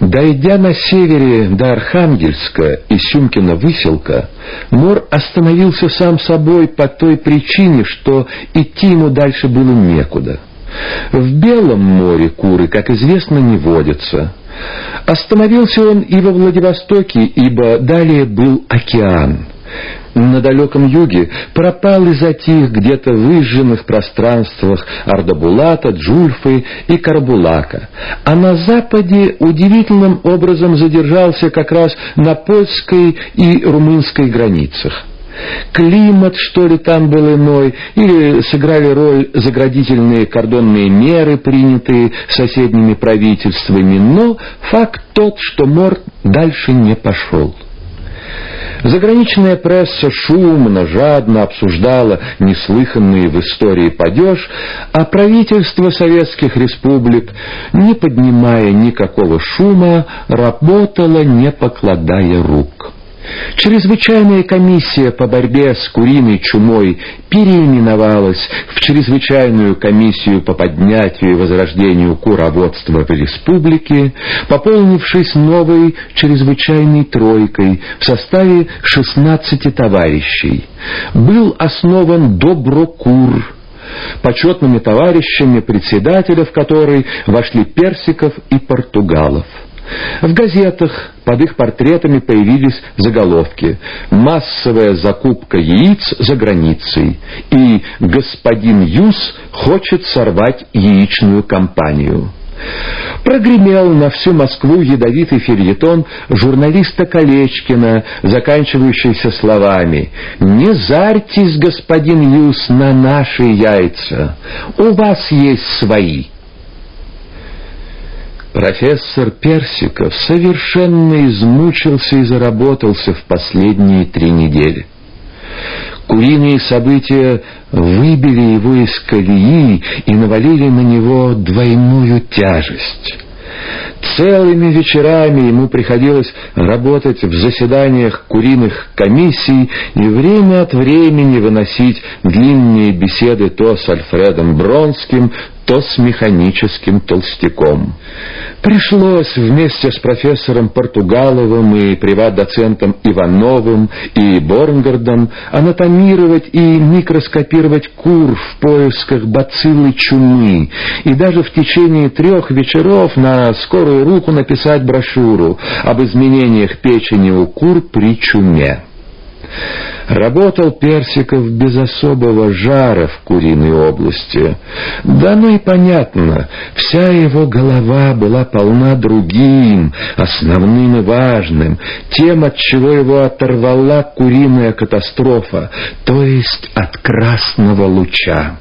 Дойдя на севере до Архангельска и Сюмкина выселка, Мор остановился сам собой по той причине, что идти ему дальше было некуда. В Белом море куры, как известно, не водятся. Остановился он и во Владивостоке, ибо далее был океан — на далеком юге пропал и затих где-то в выжженных пространствах Ардабулата, Джульфы и Карбулака, а на западе удивительным образом задержался как раз на польской и румынской границах. Климат, что ли, там был иной, или сыграли роль заградительные кордонные меры, принятые соседними правительствами, но факт тот, что Мор дальше не пошел. Заграничная пресса шумно, жадно обсуждала неслыханный в истории падеж, а правительство советских республик, не поднимая никакого шума, работало, не покладая рук. Чрезвычайная комиссия по борьбе с куриной чумой переименовалась в Чрезвычайную комиссию по поднятию и возрождению куроводства в республике, пополнившись новой чрезвычайной тройкой в составе 16 товарищей. Был основан Доброкур, почетными товарищами председателя в который вошли Персиков и Португалов. В газетах под их портретами появились заголовки «Массовая закупка яиц за границей» и «Господин Юс хочет сорвать яичную компанию». Прогремел на всю Москву ядовитый фельетон журналиста Колечкина, заканчивающийся словами «Не зарьтесь, господин Юс, на наши яйца, у вас есть свои». Профессор Персиков совершенно измучился и заработался в последние три недели. Куриные события выбили его из колеи и навалили на него двойную тяжесть. Целыми вечерами ему приходилось работать в заседаниях куриных комиссий и время от времени выносить длинные беседы то с Альфредом Бронским, то с механическим толстяком. Пришлось вместе с профессором Португаловым и приват-доцентом Ивановым и Борнгардом анатомировать и микроскопировать кур в поисках бациллы чумы и даже в течение трех вечеров на скорую руку написать брошюру об изменениях печени у кур при чуме. Работал Персиков без особого жара в куриной области. Да ну и понятно, вся его голова была полна другим, основным и важным, тем, от чего его оторвала куриная катастрофа, то есть от красного луча.